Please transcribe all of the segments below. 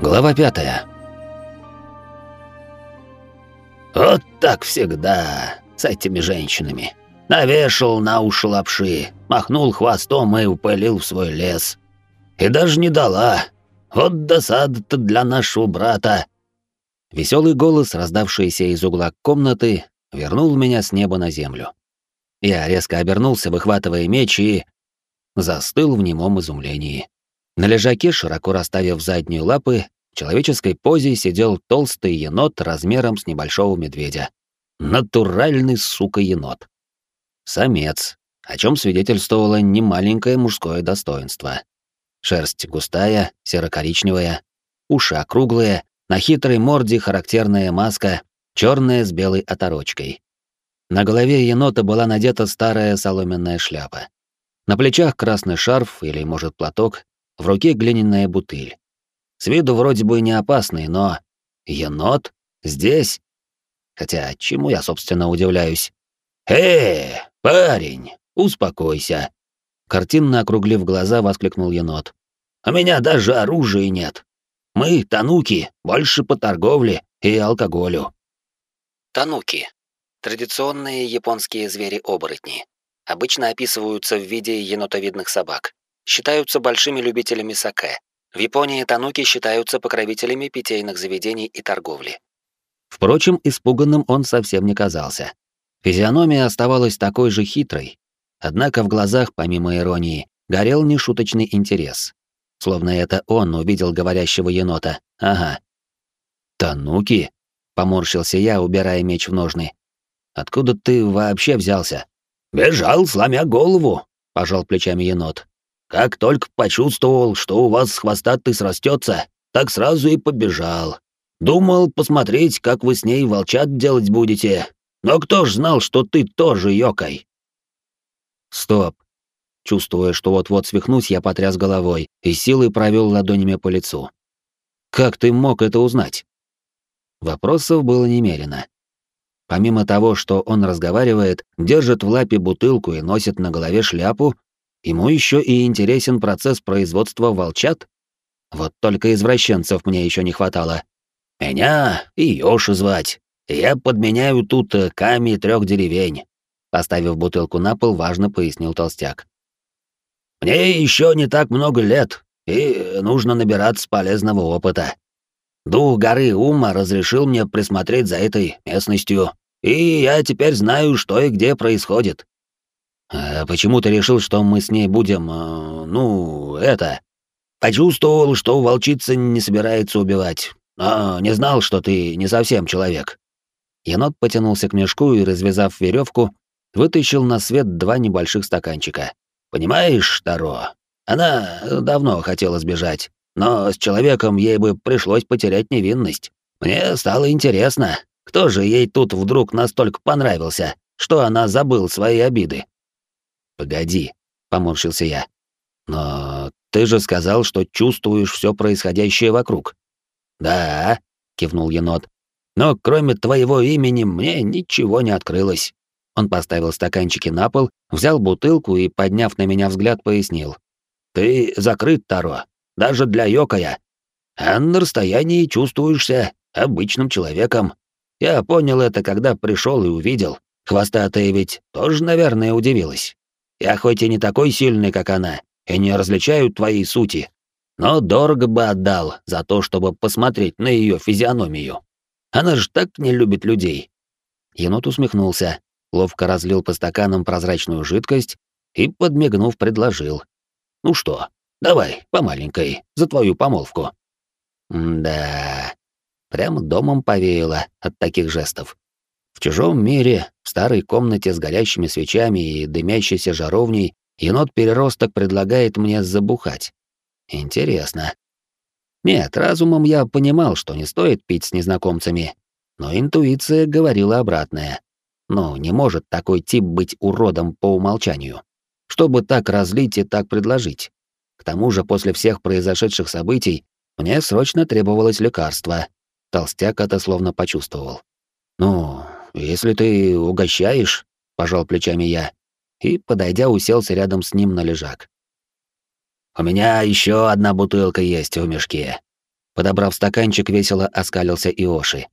Глава пятая. Вот так всегда с этими женщинами. Навешал на уши лапши, махнул хвостом и упылил в свой лес. И даже не дала. Вот досада-то для нашего брата. Веселый голос, раздавшийся из угла комнаты, вернул меня с неба на землю. Я резко обернулся, выхватывая меч, и застыл в немом изумлении. На лежаке, широко расставив задние лапы, в человеческой позе сидел толстый енот размером с небольшого медведя. Натуральный, сука, енот. Самец, о чем свидетельствовало немаленькое мужское достоинство. Шерсть густая, серо-коричневая, уши округлые, на хитрой морде характерная маска, черная с белой оторочкой. На голове енота была надета старая соломенная шляпа. На плечах красный шарф или, может, платок, в руке глиняная бутыль. С виду вроде бы не опасный, но... Енот? Здесь? Хотя, чему я, собственно, удивляюсь? «Э, парень, успокойся!» Картинно округлив глаза, воскликнул енот. «У меня даже оружия нет. Мы, тануки, больше по торговле и алкоголю». Тануки. Традиционные японские звери-оборотни. Обычно описываются в виде енотовидных собак. Считаются большими любителями саке. В Японии тануки считаются покровителями питейных заведений и торговли. Впрочем, испуганным он совсем не казался. Физиономия оставалась такой же хитрой, однако в глазах, помимо иронии, горел нешуточный интерес. Словно это он увидел говорящего енота. Ага. «Тануки?» — поморщился я, убирая меч в ножны. «Откуда ты вообще взялся?» «Бежал, сломя голову», — пожал плечами енот. Как только почувствовал, что у вас хвостатый срастется, так сразу и побежал. Думал посмотреть, как вы с ней волчат делать будете. Но кто ж знал, что ты тоже ёкай? Стоп. Чувствуя, что вот-вот свихнусь, я потряс головой и силой провел ладонями по лицу. Как ты мог это узнать? Вопросов было немерено. Помимо того, что он разговаривает, держит в лапе бутылку и носит на голове шляпу, Ему еще и интересен процесс производства волчат? Вот только извращенцев мне еще не хватало. Меня и Йоши звать. Я подменяю тут э, ками трех деревень. Поставив бутылку на пол, важно пояснил толстяк. Мне еще не так много лет, и нужно набираться полезного опыта. Дух горы Ума разрешил мне присмотреть за этой местностью, и я теперь знаю, что и где происходит. «А почему ты решил, что мы с ней будем, э, ну, это...» «Почувствовал, что волчица не собирается убивать, но не знал, что ты не совсем человек». Енот потянулся к мешку и, развязав веревку, вытащил на свет два небольших стаканчика. «Понимаешь, Таро, она давно хотела сбежать, но с человеком ей бы пришлось потерять невинность. Мне стало интересно, кто же ей тут вдруг настолько понравился, что она забыл свои обиды. «Погоди», — поморщился я. «Но ты же сказал, что чувствуешь все происходящее вокруг». «Да», — кивнул енот. «Но кроме твоего имени мне ничего не открылось». Он поставил стаканчики на пол, взял бутылку и, подняв на меня взгляд, пояснил. «Ты закрыт, Таро, даже для Йокая. А на расстоянии чувствуешься обычным человеком. Я понял это, когда пришел и увидел. Хвостатая ведь тоже, наверное, удивилась. Я хоть и не такой сильный, как она, и не различаю твоей сути, но дорого бы отдал за то, чтобы посмотреть на ее физиономию. Она же так не любит людей». Енот усмехнулся, ловко разлил по стаканам прозрачную жидкость и, подмигнув, предложил. «Ну что, давай, по маленькой, за твою помолвку». да, прямо домом повеяло от таких жестов. В чужом мире, в старой комнате с горящими свечами и дымящейся жаровней, енот-переросток предлагает мне забухать. Интересно. Нет, разумом я понимал, что не стоит пить с незнакомцами, но интуиция говорила обратное. Ну, не может такой тип быть уродом по умолчанию. Чтобы так разлить и так предложить. К тому же после всех произошедших событий мне срочно требовалось лекарство. Толстяк это словно почувствовал. Ну, если ты угощаешь, пожал плечами я и, подойдя, уселся рядом с ним на лежак. У меня еще одна бутылка есть в мешке. Подобрав стаканчик, весело оскалился Иоши.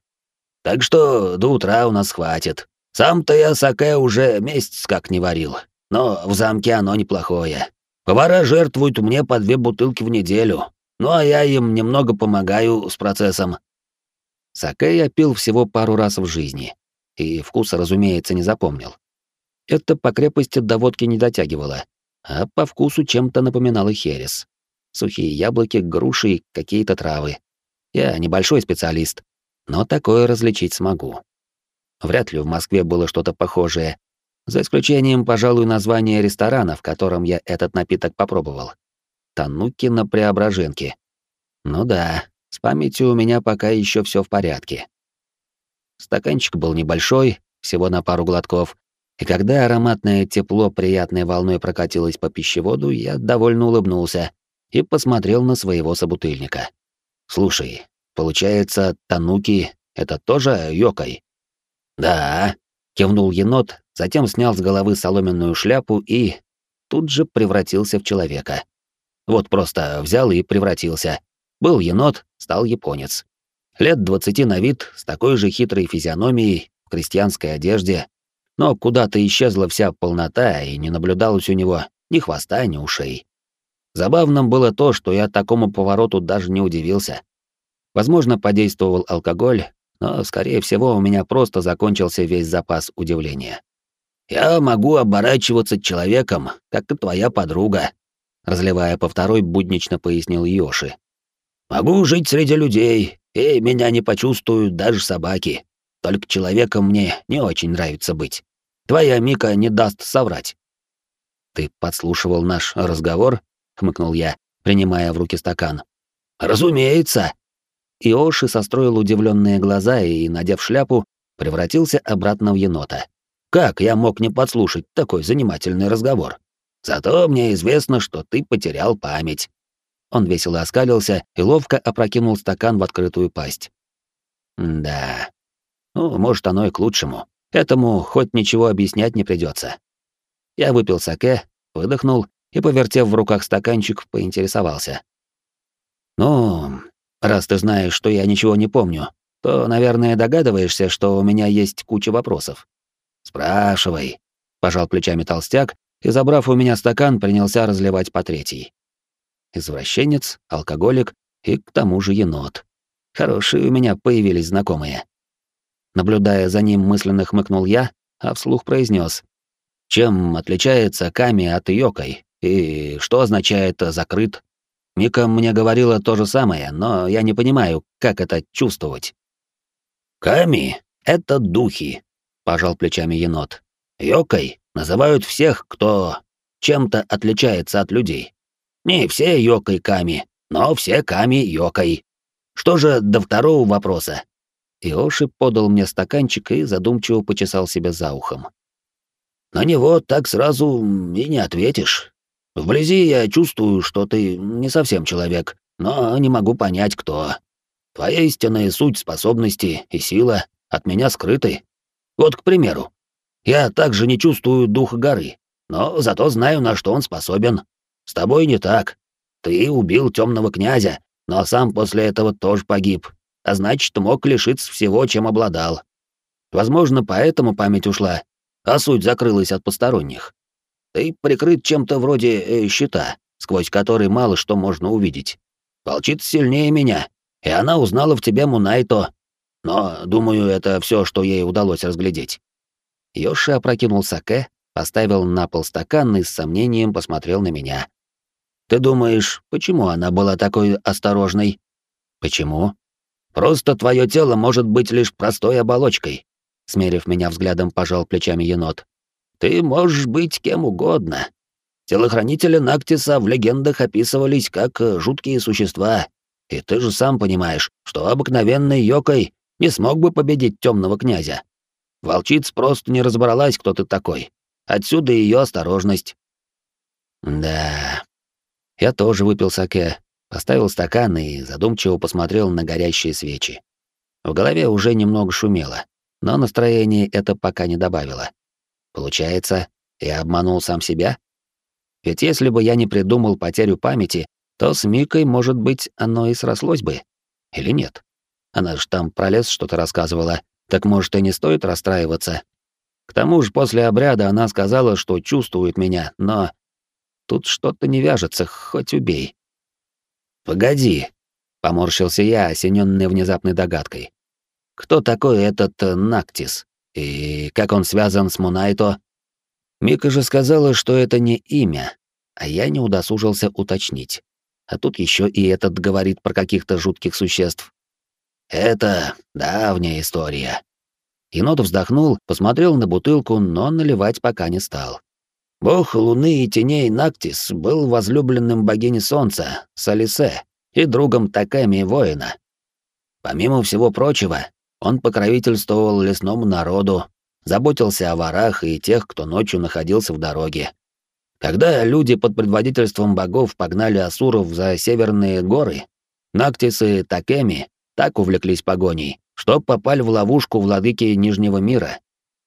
«Так что до утра у нас хватит. Сам-то я саке уже месяц как не варил, но в замке оно неплохое. Повара жертвуют мне по две бутылки в неделю, ну а я им немного помогаю с процессом». Саке я пил всего пару раз в жизни, и вкуса, разумеется, не запомнил. Это по крепости до водки не дотягивало, а по вкусу чем-то напоминало херес сухие яблоки, груши какие-то травы. Я небольшой специалист, но такое различить смогу. Вряд ли в Москве было что-то похожее, за исключением, пожалуй, названия ресторана, в котором я этот напиток попробовал. Тануки на Преображенке. Ну да, с памятью у меня пока еще все в порядке. Стаканчик был небольшой, всего на пару глотков, и когда ароматное тепло приятной волной прокатилось по пищеводу, я довольно улыбнулся, и посмотрел на своего собутыльника. «Слушай, получается, Тануки — это тоже Йокой?» «Да», — кивнул енот, затем снял с головы соломенную шляпу и тут же превратился в человека. Вот просто взял и превратился. Был енот, стал японец. Лет двадцати на вид, с такой же хитрой физиономией, в крестьянской одежде, но куда-то исчезла вся полнота, и не наблюдалось у него ни хвоста, ни ушей. Забавным было то, что я такому повороту даже не удивился. Возможно, подействовал алкоголь, но, скорее всего, у меня просто закончился весь запас удивления. «Я могу оборачиваться человеком, как и твоя подруга», разливая по второй, буднично пояснил Йоши. «Могу жить среди людей, и меня не почувствуют даже собаки. Только человеком мне не очень нравится быть. Твоя Мика не даст соврать». «Ты подслушивал наш разговор?» хмыкнул я, принимая в руки стакан. Разумеется. Иоши состроил удивленные глаза и, надев шляпу, превратился обратно в енота. Как я мог не подслушать такой занимательный разговор? Зато мне известно, что ты потерял память. Он весело оскалился и ловко опрокинул стакан в открытую пасть. Да. Ну, может, оно и к лучшему. Этому хоть ничего объяснять не придется. Я выпил саке, выдохнул и, повертев в руках стаканчик, поинтересовался. «Ну, раз ты знаешь, что я ничего не помню, то, наверное, догадываешься, что у меня есть куча вопросов». «Спрашивай», — пожал плечами толстяк и, забрав у меня стакан, принялся разливать по третьей. Извращенец, алкоголик и к тому же енот. Хорошие у меня появились знакомые. Наблюдая за ним, мысленно хмыкнул я, а вслух произнес: «Чем отличается Ками от Йокой, и что означает «закрыт»? Мика мне говорила то же самое, но я не понимаю, как это чувствовать. «Ками — это духи», — пожал плечами енот. «Йокой называют всех, кто чем-то отличается от людей. Не все йокой Ками, но все Ками йокой. Что же до второго вопроса?» Иоши подал мне стаканчик и задумчиво почесал себя за ухом. «На него так сразу и не ответишь. Вблизи я чувствую, что ты не совсем человек, но не могу понять, кто. Твоя истинная суть, способности и сила от меня скрыты. Вот, к примеру, я также не чувствую дух горы, но зато знаю, на что он способен. С тобой не так. Ты убил темного князя, но сам после этого тоже погиб, а значит, мог лишиться всего, чем обладал. Возможно, поэтому память ушла, а суть закрылась от посторонних. Ты прикрыт чем-то вроде э, щита, сквозь который мало что можно увидеть. Волчица сильнее меня, и она узнала в тебе Мунайто. Но, думаю, это все, что ей удалось разглядеть». Йоши опрокинул саке, поставил на пол стакан и с сомнением посмотрел на меня. «Ты думаешь, почему она была такой осторожной?» «Почему?» «Просто твое тело может быть лишь простой оболочкой», — смерив меня взглядом, пожал плечами енот. Ты можешь быть кем угодно. Телохранители Нактиса в легендах описывались как э, жуткие существа, и ты же сам понимаешь, что обыкновенный Йокой не смог бы победить темного князя. Волчиц просто не разобралась, кто ты такой. Отсюда ее осторожность. Да. Я тоже выпил саке, поставил стакан и задумчиво посмотрел на горящие свечи. В голове уже немного шумело, но настроение это пока не добавило. Получается, я обманул сам себя? Ведь если бы я не придумал потерю памяти, то с Микой, может быть, оно и срослось бы. Или нет? Она ж там про лес что-то рассказывала. Так может, и не стоит расстраиваться? К тому же после обряда она сказала, что чувствует меня, но... Тут что-то не вяжется, хоть убей. «Погоди», — поморщился я, осененный внезапной догадкой. «Кто такой этот э, Нактис? И как он связан с Мунайто?» Мика же сказала, что это не имя, а я не удосужился уточнить. А тут еще и этот говорит про каких-то жутких существ. «Это давняя история». Енот вздохнул, посмотрел на бутылку, но наливать пока не стал. Бог луны и теней Нактис был возлюбленным богини солнца, Салисе, и другом Таками воина. Помимо всего прочего, он покровительствовал лесному народу, заботился о ворах и тех, кто ночью находился в дороге. Когда люди под предводительством богов погнали асуров за северные горы, Нактис и Такеми так увлеклись погоней, что попали в ловушку владыки Нижнего мира.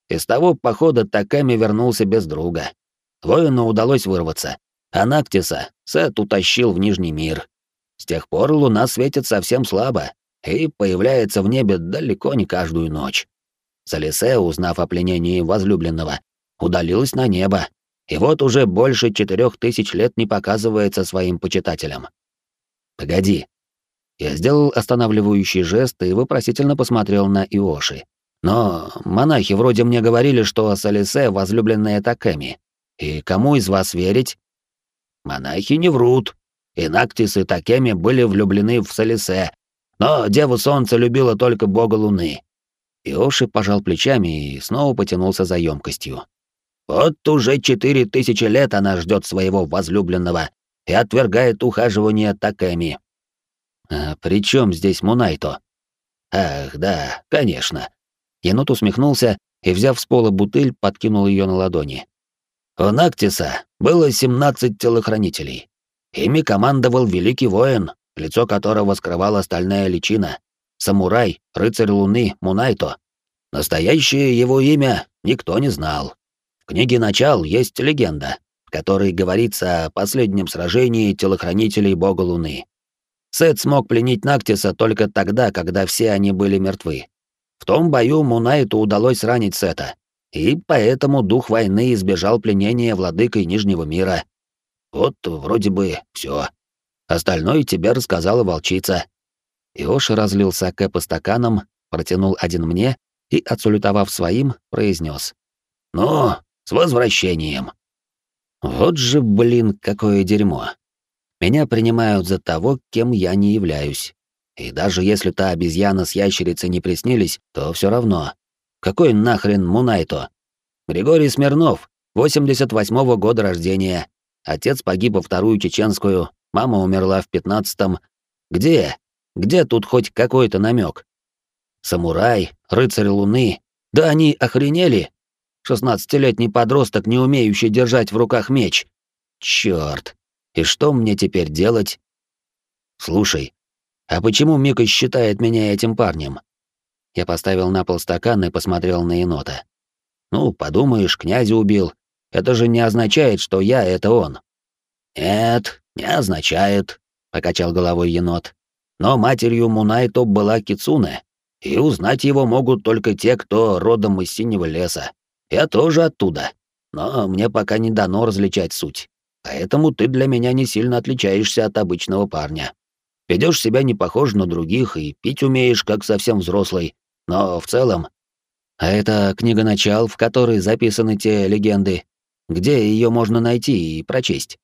Из того похода Такеми вернулся без друга. Воину удалось вырваться, а Нактиса Сет утащил в Нижний мир. С тех пор луна светит совсем слабо и появляется в небе далеко не каждую ночь. Салисе, узнав о пленении возлюбленного, удалилась на небо, и вот уже больше четырех тысяч лет не показывается своим почитателям. «Погоди». Я сделал останавливающий жест и вопросительно посмотрел на Иоши. «Но монахи вроде мне говорили, что Салисе — возлюбленная Такэми. И кому из вас верить? Монахи не врут. И Нактис, и Такеми были влюблены в Салисе, но Деву Солнца любила только Бога Луны. Иоши пожал плечами и снова потянулся за емкостью. Вот уже четыре тысячи лет она ждет своего возлюбленного и отвергает ухаживание Такеми. А при чем здесь Мунайто? Ах, да, конечно. Енот усмехнулся и, взяв с пола бутыль, подкинул ее на ладони. У Нактиса было 17 телохранителей. Ими командовал великий воин, лицо которого скрывала стальная личина, самурай, рыцарь Луны, Мунайто. Настоящее его имя никто не знал. В книге «Начал» есть легенда, в которой говорится о последнем сражении телохранителей бога Луны. Сет смог пленить Нактиса только тогда, когда все они были мертвы. В том бою Мунайту удалось ранить Сета, и поэтому дух войны избежал пленения владыкой Нижнего мира. Вот вроде бы все. Остальное тебе рассказала волчица. Иоши разлил саке по стаканам, протянул один мне и, отсулютовав своим, произнес: «Ну, с возвращением!» Вот же, блин, какое дерьмо. Меня принимают за того, кем я не являюсь. И даже если та обезьяна с ящерицей не приснились, то все равно. Какой нахрен Мунайто? Григорий Смирнов, 88-го года рождения. Отец погиб во Вторую Чеченскую, мама умерла в 15-м. Где? Где тут хоть какой-то намек? Самурай, рыцарь Луны. Да они охренели. Шестнадцатилетний подросток, не умеющий держать в руках меч. Чёрт. И что мне теперь делать? Слушай, а почему Мика считает меня этим парнем? Я поставил на пол стакан и посмотрел на енота. «Ну, подумаешь, князя убил. Это же не означает, что я — это он». «Нет, не означает», — покачал головой енот. «Но матерью Мунайто была Кицуне, и узнать его могут только те, кто родом из Синего леса. Я тоже оттуда, но мне пока не дано различать суть. Поэтому ты для меня не сильно отличаешься от обычного парня. Ведешь себя не похож на других и пить умеешь, как совсем взрослый, но в целом... А это книга начал, в которой записаны те легенды. Где ее можно найти и прочесть?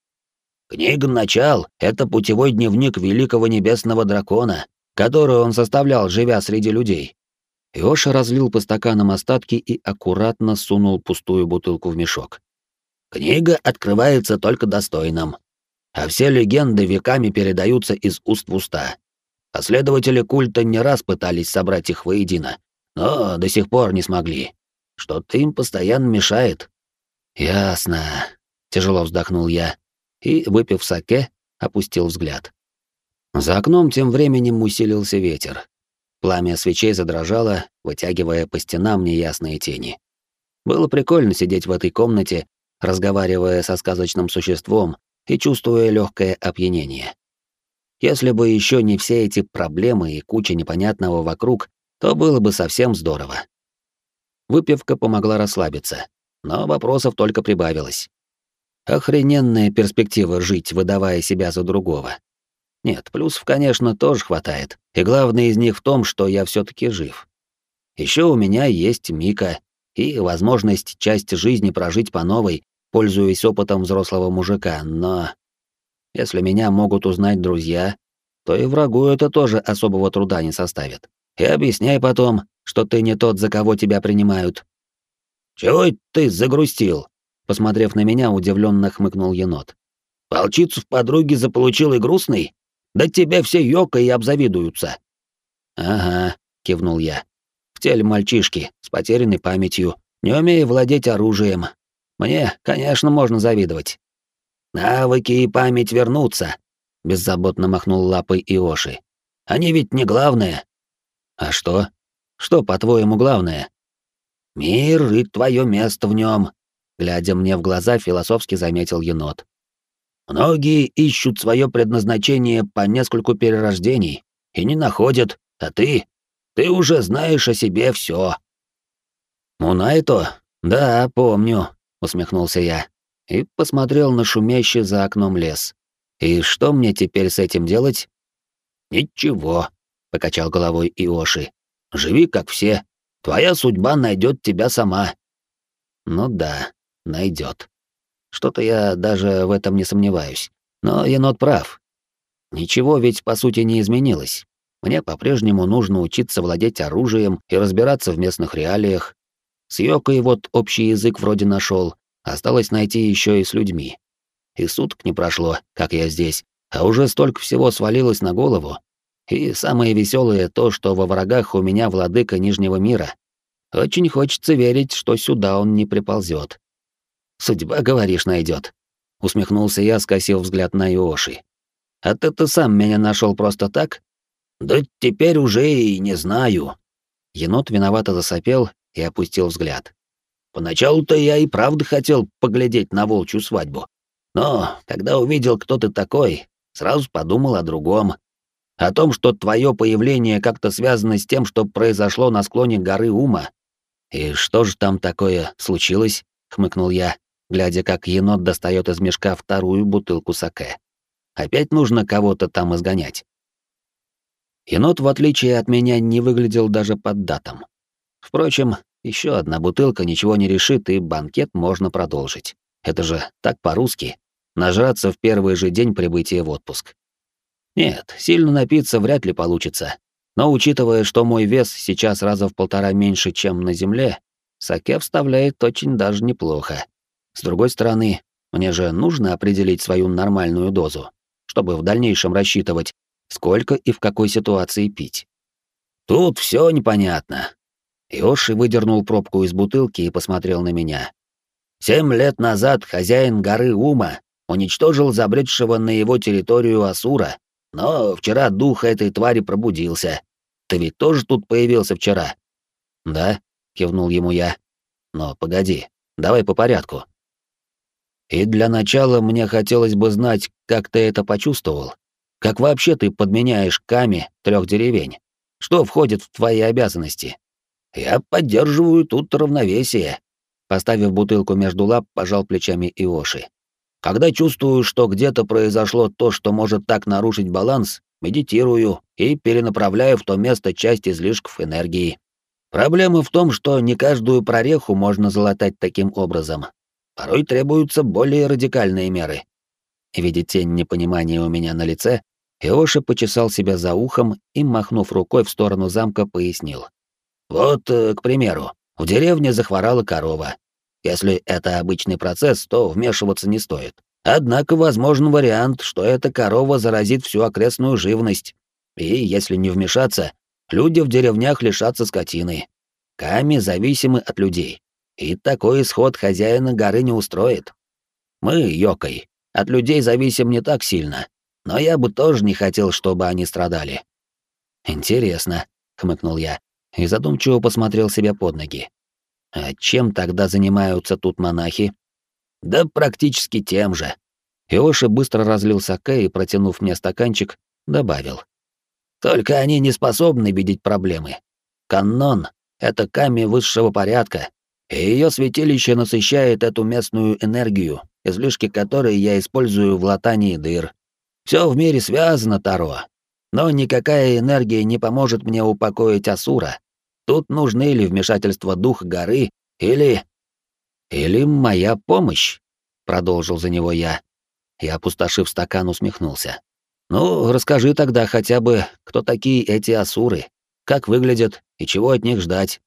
Книга начал — это путевой дневник великого небесного дракона, который он составлял, живя среди людей. Иоша разлил по стаканам остатки и аккуратно сунул пустую бутылку в мешок. Книга открывается только достойным, а все легенды веками передаются из уст в уста. Последователи культа не раз пытались собрать их воедино, но до сих пор не смогли. Что-то им постоянно мешает. Ясно. Тяжело вздохнул я и, выпив саке, опустил взгляд. За окном тем временем усилился ветер. Пламя свечей задрожало, вытягивая по стенам неясные тени. Было прикольно сидеть в этой комнате, разговаривая со сказочным существом и чувствуя легкое опьянение. Если бы еще не все эти проблемы и куча непонятного вокруг, то было бы совсем здорово. Выпивка помогла расслабиться, но вопросов только прибавилось. Охрененная перспектива жить, выдавая себя за другого. Нет, плюсов, конечно, тоже хватает, и главное из них в том, что я все таки жив. Еще у меня есть Мика и возможность часть жизни прожить по новой, пользуясь опытом взрослого мужика, но... Если меня могут узнать друзья, то и врагу это тоже особого труда не составит. И объясняй потом, что ты не тот, за кого тебя принимают. «Чего ты загрустил?» Посмотрев на меня, удивленно хмыкнул енот. «Волчицу в подруге заполучил и грустный? Да тебе все ёка и обзавидуются». «Ага», — кивнул я. «В теле мальчишки, с потерянной памятью, не умея владеть оружием. Мне, конечно, можно завидовать». «Навыки и память вернутся», — беззаботно махнул лапой Иоши. «Они ведь не главное». «А что? Что, по-твоему, главное?» «Мир и твое место в нем», — глядя мне в глаза, философски заметил енот. «Многие ищут свое предназначение по нескольку перерождений и не находят, а ты... Ты уже знаешь о себе все. «Мунайто? Да, помню», — усмехнулся я и посмотрел на шумящий за окном лес. «И что мне теперь с этим делать?» «Ничего», — покачал головой Иоши. «Живи, как все, Твоя судьба найдет тебя сама. Ну да, найдет. Что-то я даже в этом не сомневаюсь. Но енот прав. Ничего ведь по сути не изменилось. Мне по-прежнему нужно учиться владеть оружием и разбираться в местных реалиях. С Йокой вот общий язык вроде нашел, осталось найти еще и с людьми. И суток не прошло, как я здесь, а уже столько всего свалилось на голову, и самое веселое то, что во врагах у меня владыка Нижнего мира. Очень хочется верить, что сюда он не приползет. Судьба, говоришь, найдет. Усмехнулся я, скосив взгляд на Иоши. А ты-то сам меня нашел просто так? Да теперь уже и не знаю. Енот виновато засопел и опустил взгляд. Поначалу-то я и правда хотел поглядеть на волчью свадьбу. Но когда увидел, кто ты такой, сразу подумал о другом. О том, что твое появление как-то связано с тем, что произошло на склоне горы Ума. И что же там такое случилось? хмыкнул я, глядя, как енот достает из мешка вторую бутылку саке. Опять нужно кого-то там изгонять. Енот, в отличие от меня, не выглядел даже под датом. Впрочем, еще одна бутылка ничего не решит, и банкет можно продолжить. Это же так по-русски. Нажраться в первый же день прибытия в отпуск. Нет, сильно напиться вряд ли получится. Но учитывая, что мой вес сейчас раза в полтора меньше, чем на Земле, саке вставляет очень даже неплохо. С другой стороны, мне же нужно определить свою нормальную дозу, чтобы в дальнейшем рассчитывать, сколько и в какой ситуации пить. Тут все непонятно. Йоши выдернул пробку из бутылки и посмотрел на меня. Семь лет назад хозяин горы Ума уничтожил забредшего на его территорию Асура но вчера дух этой твари пробудился. Ты ведь тоже тут появился вчера?» «Да», — кивнул ему я. «Но погоди, давай по порядку». «И для начала мне хотелось бы знать, как ты это почувствовал. Как вообще ты подменяешь Ками трех деревень? Что входит в твои обязанности?» «Я поддерживаю тут равновесие», — поставив бутылку между лап, пожал плечами Иоши. Когда чувствую, что где-то произошло то, что может так нарушить баланс, медитирую и перенаправляю в то место часть излишков энергии. Проблема в том, что не каждую прореху можно залатать таким образом. Порой требуются более радикальные меры. Видя тень непонимания у меня на лице, Иоша почесал себя за ухом и, махнув рукой в сторону замка, пояснил. «Вот, э, к примеру, в деревне захворала корова. Если это обычный процесс, то вмешиваться не стоит. Однако возможен вариант, что эта корова заразит всю окрестную живность. И если не вмешаться, люди в деревнях лишатся скотины. Ками зависимы от людей. И такой исход хозяина горы не устроит. Мы, Йокой, от людей зависим не так сильно, но я бы тоже не хотел, чтобы они страдали. Интересно, хмыкнул я и задумчиво посмотрел себе под ноги. А чем тогда занимаются тут монахи? Да практически тем же. Иоши быстро разлил саке и, протянув мне стаканчик, добавил. Только они не способны видеть проблемы. Каннон — это камень высшего порядка, и ее святилище насыщает эту местную энергию, излишки которой я использую в латании дыр. Все в мире связано, Таро. Но никакая энергия не поможет мне упокоить Асура. Тут нужны или вмешательство духа горы, или... Или моя помощь, продолжил за него я. И, опустошив стакан, усмехнулся. Ну, расскажи тогда хотя бы, кто такие эти асуры, как выглядят и чего от них ждать.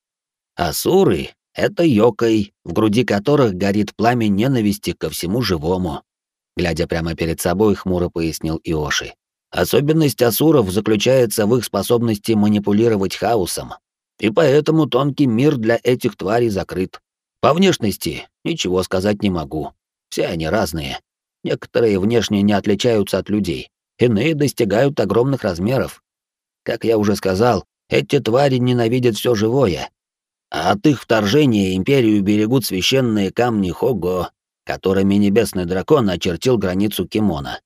Асуры — это йокой, в груди которых горит пламя ненависти ко всему живому. Глядя прямо перед собой, хмуро пояснил Иоши. Особенность асуров заключается в их способности манипулировать хаосом, и поэтому тонкий мир для этих тварей закрыт. По внешности ничего сказать не могу. Все они разные. Некоторые внешне не отличаются от людей, иные достигают огромных размеров. Как я уже сказал, эти твари ненавидят все живое. А от их вторжения империю берегут священные камни Хого, которыми небесный дракон очертил границу Кимона.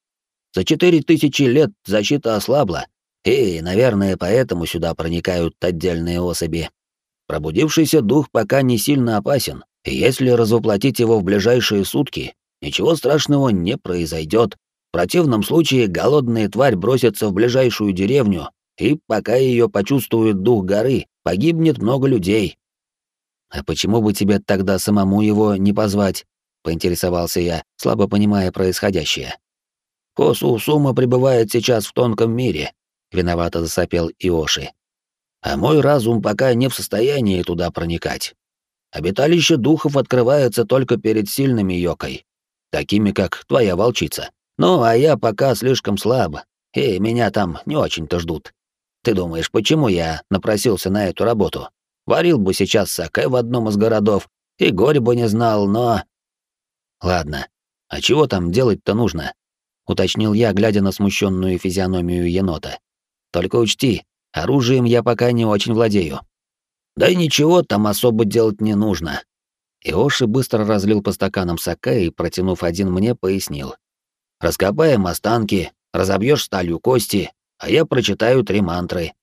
За четыре тысячи лет защита ослабла, и, наверное, поэтому сюда проникают отдельные особи. Пробудившийся дух пока не сильно опасен, и если развоплотить его в ближайшие сутки, ничего страшного не произойдет. В противном случае голодная тварь бросится в ближайшую деревню, и пока ее почувствует дух горы, погибнет много людей. А почему бы тебе тогда самому его не позвать? поинтересовался я, слабо понимая происходящее. Косу Сума пребывает сейчас в тонком мире, виновато засопел Иоши. А мой разум пока не в состоянии туда проникать. Обиталище духов открывается только перед сильными йокой, такими как твоя волчица. Ну, а я пока слишком слаб, и меня там не очень-то ждут. Ты думаешь, почему я напросился на эту работу? Варил бы сейчас саке в одном из городов, и горе бы не знал, но... Ладно, а чего там делать-то нужно? Уточнил я, глядя на смущенную физиономию енота. Только учти, оружием я пока не очень владею. Да и ничего там особо делать не нужно. Иоши быстро разлил по стаканам саке и, протянув один мне, пояснил. Раскопаем останки, разобьешь сталью кости, а я прочитаю три мантры.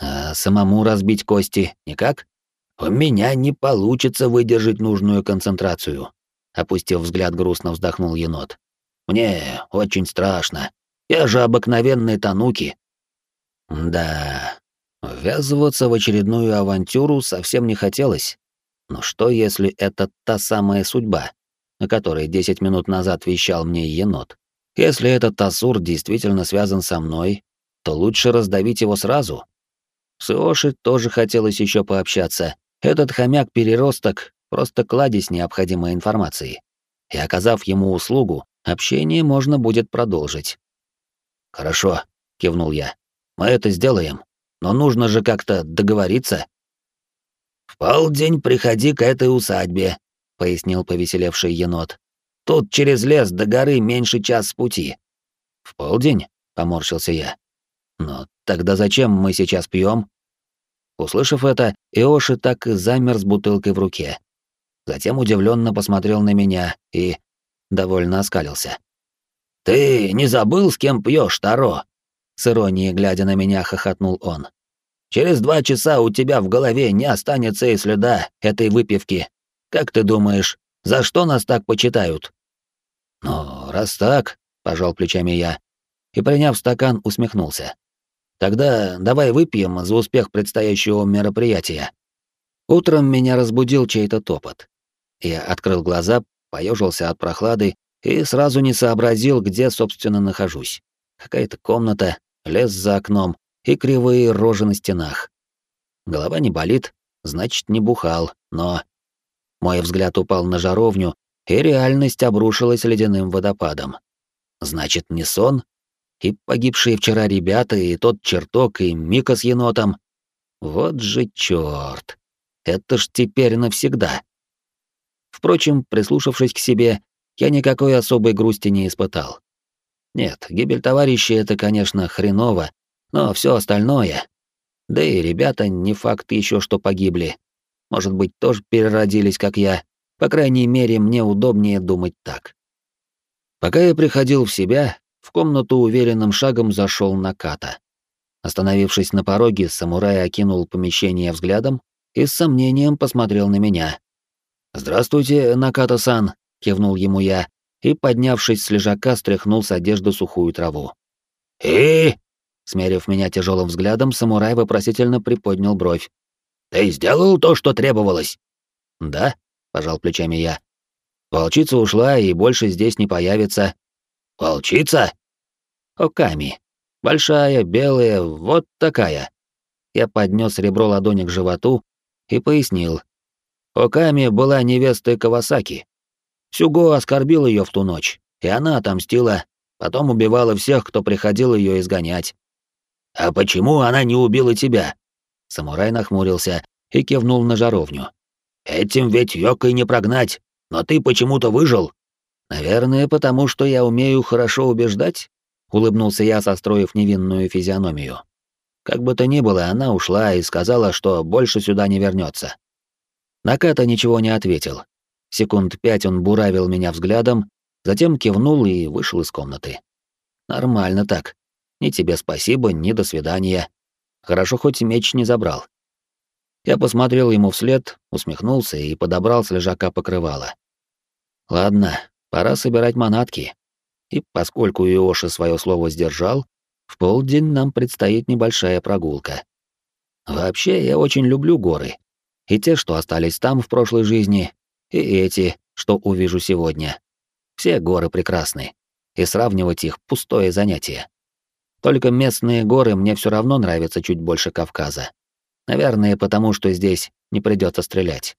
А самому разбить кости никак? У меня не получится выдержать нужную концентрацию. Опустив взгляд, грустно вздохнул енот. Мне очень страшно. Я же обыкновенный тануки, да, ввязываться в очередную авантюру совсем не хотелось. Но что, если это та самая судьба, о которой десять минут назад вещал мне енот? Если этот Тасур действительно связан со мной, то лучше раздавить его сразу. С Иоши тоже хотелось еще пообщаться. Этот хомяк-переросток — просто кладезь необходимой информации. И оказав ему услугу, общение можно будет продолжить. «Хорошо», — кивнул я. Мы это сделаем, но нужно же как-то договориться. В полдень приходи к этой усадьбе, пояснил повеселевший енот. Тут через лес до горы меньше час пути. В полдень? поморщился я. Но тогда зачем мы сейчас пьем? Услышав это, Иоши так и замер с бутылкой в руке. Затем удивленно посмотрел на меня и довольно оскалился. Ты не забыл, с кем пьешь, Таро? С иронией глядя на меня, хохотнул он. «Через два часа у тебя в голове не останется и следа этой выпивки. Как ты думаешь, за что нас так почитают?» «Ну, раз так», — пожал плечами я, и, приняв стакан, усмехнулся. «Тогда давай выпьем за успех предстоящего мероприятия». Утром меня разбудил чей-то топот. Я открыл глаза, поежился от прохлады и сразу не сообразил, где, собственно, нахожусь какая-то комната, лес за окном и кривые рожи на стенах. Голова не болит, значит, не бухал, но... Мой взгляд упал на жаровню, и реальность обрушилась ледяным водопадом. Значит, не сон? И погибшие вчера ребята, и тот черток, и Мика с енотом. Вот же чёрт. Это ж теперь навсегда. Впрочем, прислушавшись к себе, я никакой особой грусти не испытал. Нет, гибель товарища — это, конечно, хреново, но все остальное... Да и ребята не факт еще, что погибли. Может быть, тоже переродились, как я. По крайней мере, мне удобнее думать так. Пока я приходил в себя, в комнату уверенным шагом зашел Наката. Остановившись на пороге, самурай окинул помещение взглядом и с сомнением посмотрел на меня. «Здравствуйте, Наката-сан», — кивнул ему я, и, поднявшись с лежака, стряхнул с одежды сухую траву. «И?» — смерив меня тяжелым взглядом, самурай вопросительно приподнял бровь. «Ты сделал то, что требовалось?» «Да», — пожал плечами я. «Волчица ушла и больше здесь не появится». «Волчица?» «Оками. Большая, белая, вот такая». Я поднес ребро ладони к животу и пояснил. Оками была невестой Кавасаки. Сюго оскорбил ее в ту ночь, и она отомстила, потом убивала всех, кто приходил ее изгонять. «А почему она не убила тебя?» Самурай нахмурился и кивнул на жаровню. «Этим ведь Йокой не прогнать, но ты почему-то выжил». «Наверное, потому что я умею хорошо убеждать?» — улыбнулся я, состроив невинную физиономию. Как бы то ни было, она ушла и сказала, что больше сюда не вернется. Наката ничего не ответил. Секунд пять он буравил меня взглядом, затем кивнул и вышел из комнаты. Нормально так. Ни тебе спасибо, ни до свидания. Хорошо, хоть меч не забрал. Я посмотрел ему вслед, усмехнулся и подобрал с лежака покрывало. Ладно, пора собирать манатки. И поскольку Иоши свое слово сдержал, в полдень нам предстоит небольшая прогулка. Вообще, я очень люблю горы. И те, что остались там в прошлой жизни, и эти, что увижу сегодня. Все горы прекрасны, и сравнивать их — пустое занятие. Только местные горы мне все равно нравятся чуть больше Кавказа. Наверное, потому что здесь не придется стрелять.